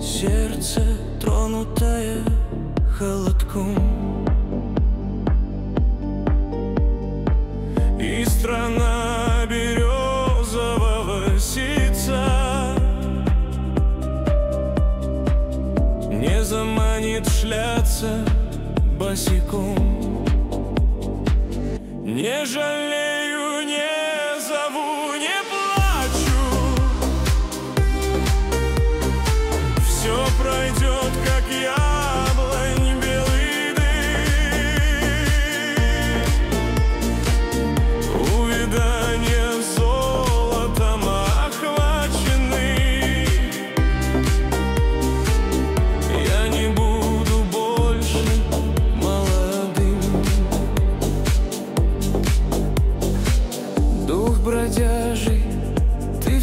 сердце, сердце тронутое холодком. И страна березового сица Не заманит шляться босиком Не жалеть.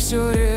Ты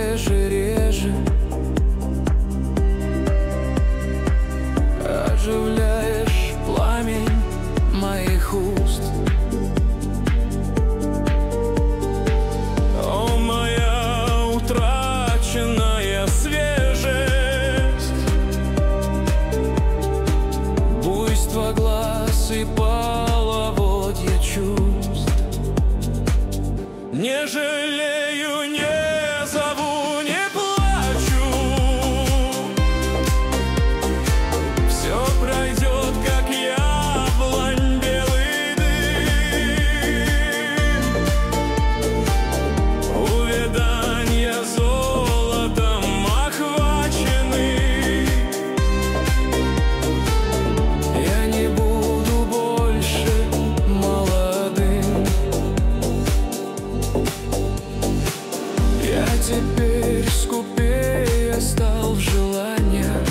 теперь скупее стал в желаниях.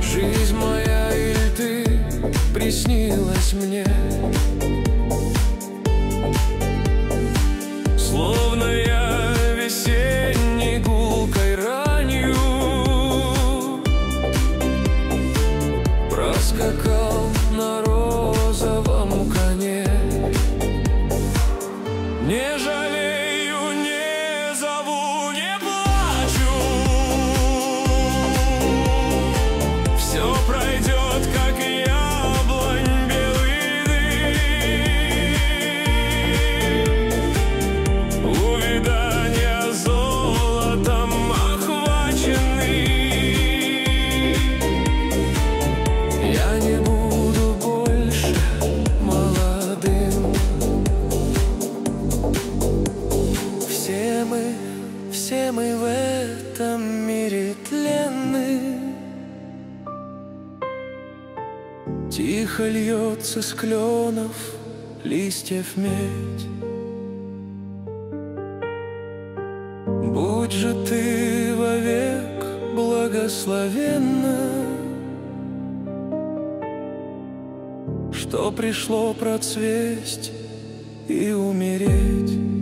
Жизнь моя или ты приснилась мне? Словно я весенней гулкой ранью Проскакал Не Все мы, все мы в этом мире тленны Тихо льется с кленов листьев медь. Будь же ты вовек благословенна. Что пришло процвесть и умереть